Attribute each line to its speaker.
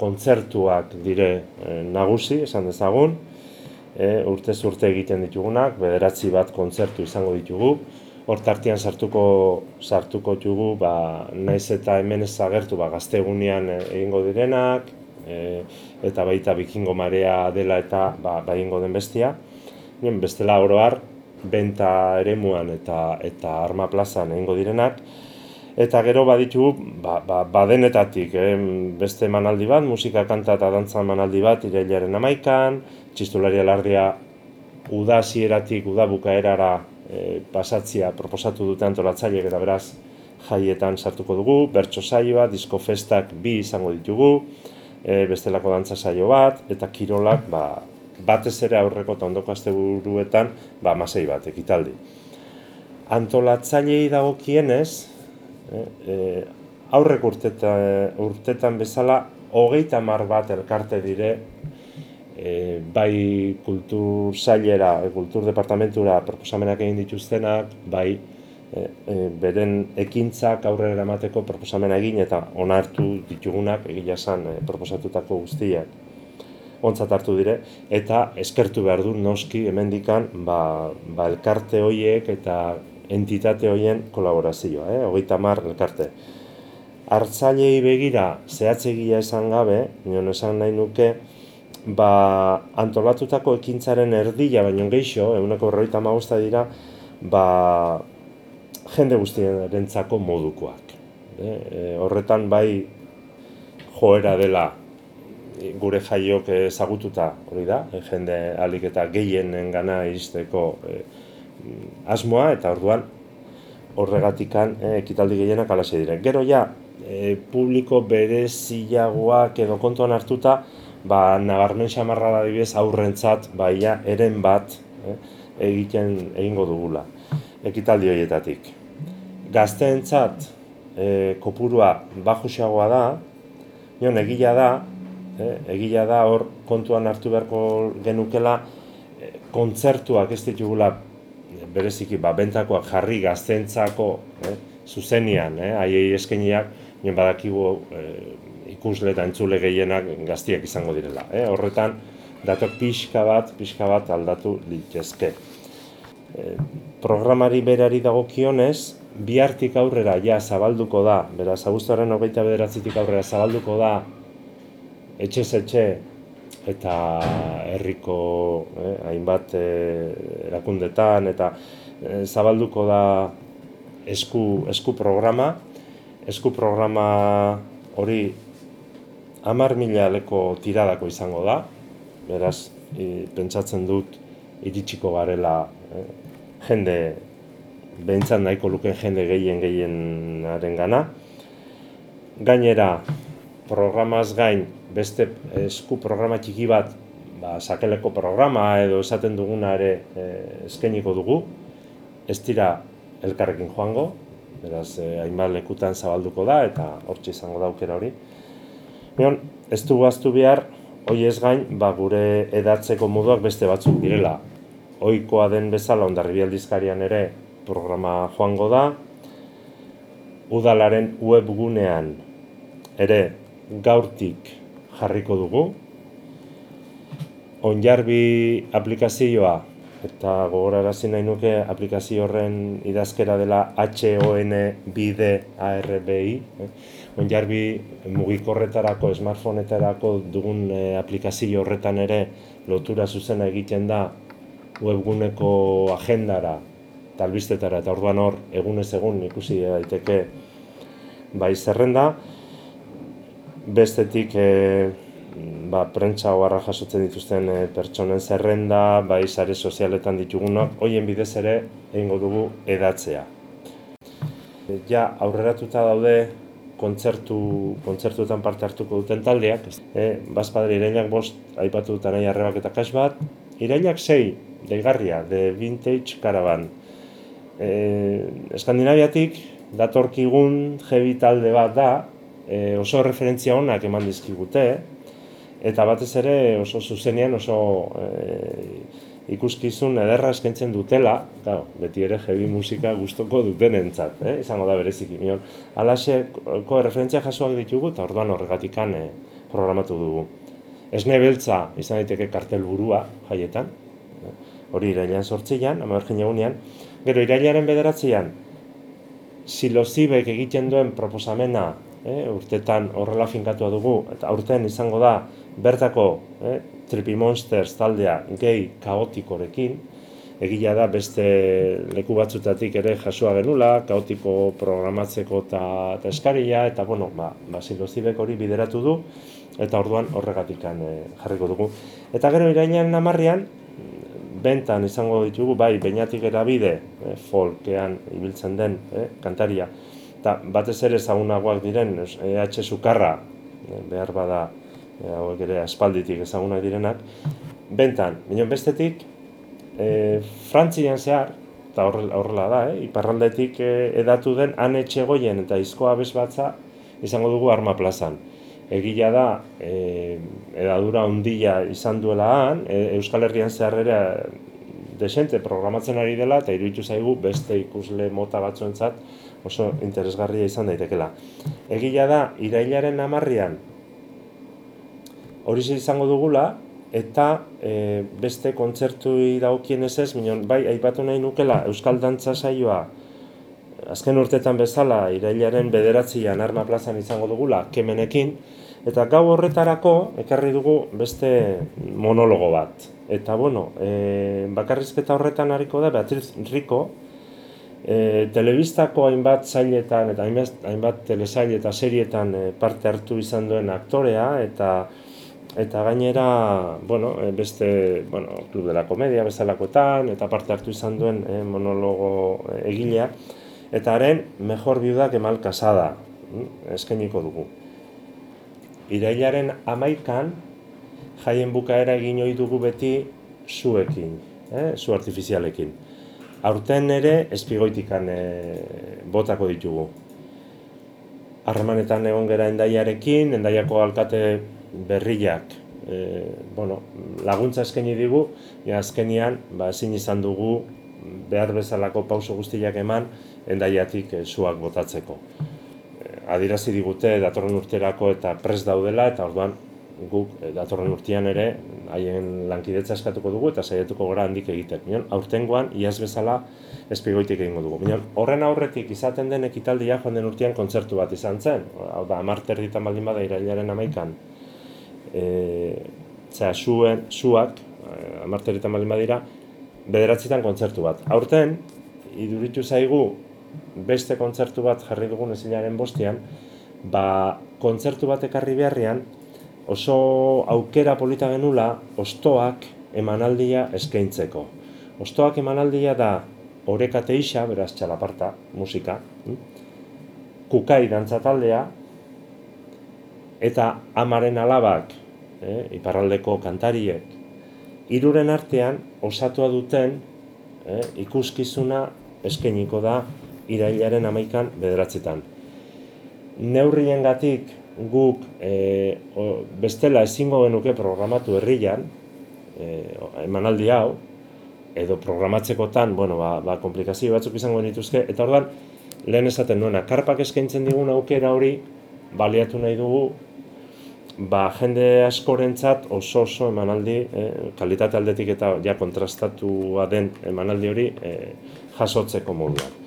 Speaker 1: kontzertuak dire e, nagusi, esan dezagun, e, urte urte egiten ditugunak, bederatzi bat kontzertu izango ditugu, hor tartian sartuko sartuko ditugu, ba, naiz eta hemen ez agertu, ba, gaztegunean egingo direnak, e, eta baita bikingo marea dela eta ba, ba egingo den bestia. Nien, bestela oroar, benta eremuan eta eta arma plazan egingo direnak, Eta gero baditu, ba, ba, badenetatik, eh, beste manaldi bat, musika kanta eta dantza manaldi bat, irailaren amaikan, txistulari alardia uda zieratik, uda bukaerara eh, pasatzia proposatu dute antolatzaileek eta beraz jaietan sartuko dugu, bertso saioa, disko festak bi izango ditugu, eh, bestelako dantza saio bat, eta kirolak ba, batez ere aurreko eta ondoko asteburuetan ba, masei bat, ekitaldi. Antolatzailei dagokienez, e, e, aurrek urteta, urtetan bezala hogeita mar bat elkarte dire e, bai kultur zailera, e, kultur departamentura proposamenak egin dituztenak, bai e, e, beren ekintzak aurrera eramateko proposamena egin eta onartu ditugunak egila esan e, proposatutako guztiak ontzat hartu dire, eta eskertu behar du noski hemendikan ba, ba elkarte hoiek eta entitate hoien kolaborazioa, eh? hogeita mar elkarte. Artzailei begira, zehatzegia esan gabe, nion esan nahi nuke, ba, antolatutako ekintzaren erdila, baino geixo, eguneko berroita magusta dira, ba, jende guztien modukoak. Eh? E, horretan bai joera dela gure jaiok ezagututa hori da, e, jende alik eta gehienen gana iristeko e, asmoa eta orduan horregatikan eh, ekitaldi gehienak alaxe dire. Gero ja, eh, publiko bereziagoak edo kontuan hartuta, ba, nabarmen xamarra da dibez aurrentzat, ba, eren bat eh, egiten egingo dugula ekitaldi horietatik. Gazteentzat eh, kopurua bajusiagoa da, nion egila da, eh, egila da hor kontuan hartu beharko genukela, kontzertuak ez ditugula bereziki ba, bentakoak jarri gaztentzako eh, zuzenian, eh, aiei eskeniak, nien badakigu eh, ikusle eta entzule gehienak gaztiak izango direla. Eh. Horretan, datok pixka bat, pixka bat aldatu litezke. Eh, programari berari dagokionez, bihartik aurrera ja zabalduko da, beraz, abuztuaren hogeita bederatzitik aurrera zabalduko da, etxe etxe eta herriko eh, hainbat eh, erakundetan eta eh, zabalduko da esku, esku programa. Esku programa hori amar mila leko tiradako izango da. Beraz, pentsatzen dut iritsiko garela eh, jende behintzat nahiko luken jende gehien gehienaren gana. Gainera, programaz gain beste esku programa txiki bat, ba, sakeleko programa edo esaten duguna ere e, eskainiko dugu, ez dira elkarrekin joango, beraz, e, hainbat lekutan zabalduko da eta hortxe izango da aukera hori. Mion, ez du gaztu behar, hoi ez gain, ba, gure edatzeko moduak beste batzuk direla. Oikoa den bezala ondarribi aldizkarian ere programa joango da, udalaren webgunean ere gaurtik jarriko dugu. Onjarbi aplikazioa, eta gogorarazi nahi nuke aplikazio horren idazkera dela HON bide ARBI. Eh? Onjarbi mugikorretarako, smartphoneetarako dugun eh, aplikazio horretan ere lotura zuzena egiten da webguneko agendara, talbistetara, eta orduan hor, egunez egun ikusi daiteke bai zerrenda bestetik e, ba, prentsa oharra jasotzen dituzten e, pertsonen zerrenda, bai sare sozialetan ditugunak, hoien bidez ere egingo dugu edatzea. E, ja, aurreratuta daude kontzertu, kontzertuetan parte hartuko duten taldeak. E, Bazpadre irailak bost, aipatu dut nahi arrebak eta kas bat. Irailak sei, deigarria, de vintage caravan. E, Eskandinaviatik, datorkigun jebi talde bat da, e, oso referentzia honak eman dizkigute, eta batez ere oso zuzenean oso e, ikuskizun ederra eskaintzen dutela, claro, beti ere heavy musika gustoko dutenentzat, eh? izango da bereziki. Mion, alaxe, ko referentzia jasoak ditugu, eta orduan horregatikan e, programatu dugu. Esne beltza izan daiteke kartel burua jaietan, hori irailan sortzian, amarkin egunean, gero irailaren bederatzean, silozibek egiten duen proposamena eh, urtetan horrela finkatua dugu, eta aurten izango da bertako eh, Trippy Monsters taldea gehi kaotikorekin, egia da beste leku batzutatik ere jasua genula, kaotiko programatzeko eta, eskaria, eta bueno, ba, ba silozibek hori bideratu du, eta orduan horregatik eh, jarriko dugu. Eta gero irailean namarrian, bentan izango ditugu, bai, bainatik erabide, eh, folkean ibiltzen den eh, kantaria, eta batez ere ezagunagoak diren, EH Sukarra, eh, behar bada, eh, hauek ere aspalditik ezagunak direnak, bentan, minon bestetik, eh, frantzian zehar, eta horrela da, eh, iparraldetik eh, edatu den, han etxegoien eta izkoa bezbatza izango dugu arma plazan. Egia da e, edadura ondila izan duela han, e, Euskal Herrian zeharrera desente programatzen ari dela eta iruditu zaigu beste ikusle mota batzuentzat oso interesgarria izan daitekela. Egia da irailaren hamarrian hori izango dugula eta e, beste kontzertu daukien ez ez, minon, bai, aipatu nahi nukela Euskal Dantza saioa azken urtetan bezala irailaren bederatzian arma plazan izango dugula kemenekin, eta gau horretarako ekarri dugu beste monologo bat. Eta bueno, e, bakarrizketa horretan hariko da Beatriz Rico, e, telebistako hainbat zailetan eta hainbat, hainbat telesail eta serietan e, parte hartu izan duen aktorea eta eta gainera, bueno, beste, bueno, Club de la Comedia bezalakoetan eta parte hartu izan duen e, monologo egilea eta haren mejor biuda kemal kasada mm, eskainiko dugu. Irailaren amaikan jaien bukaera egin ohi dugu beti zuekin, eh, zu artifizialekin. Aurten ere espigoitikan eh, botako ditugu. Harremanetan egon gera endaiarekin, endaiako alkate berriak e, bueno, laguntza eskaini digu, ja azkenian ba, ezin izan dugu behar bezalako pauso guztiak eman endaiatik e, suak botatzeko. E, adirazi digute datorren urterako eta pres daudela eta orduan guk e, datorren urtean ere haien lankidetza eskatuko dugu eta saiatuko gara handik egiten. Minon, aurtengoan iaz bezala espigoitik egingo dugu. Minon, horren aurretik izaten den ekitaldia joan den urtean kontzertu bat izan zen. Hau da, amarter ditan baldin bada irailaren amaikan. E, zera, zuen, zuak, amarter ditan baldin badira, bederatzitan kontzertu bat. Aurten, iduritu zaigu beste kontzertu bat jarri dugun ezilaren bostean, ba, kontzertu bat ekarri beharrian, oso aukera polita genula, ostoak emanaldia eskaintzeko. Ostoak emanaldia da orekate isa, beraz txalaparta, musika, hm? kukai dantza taldea, eta amaren alabak, eh, iparraldeko kantariek, iruren artean osatua duten eh, ikuskizuna eskainiko da irailaren amaikan bederatzetan. Neurrien gatik guk e, bestela ezingo genuke programatu herrian, e, emanaldi hau, edo programatzekotan, bueno, ba, ba, komplikazio batzuk izango dituzke, eta ordan lehen esaten nuena, karpak eskaintzen digun aukera hori, baliatu nahi dugu, ba, jende askorentzat oso oso emanaldi, eh, kalitate aldetik eta ja kontrastatua den emanaldi hori eh, jasotzeko moduan.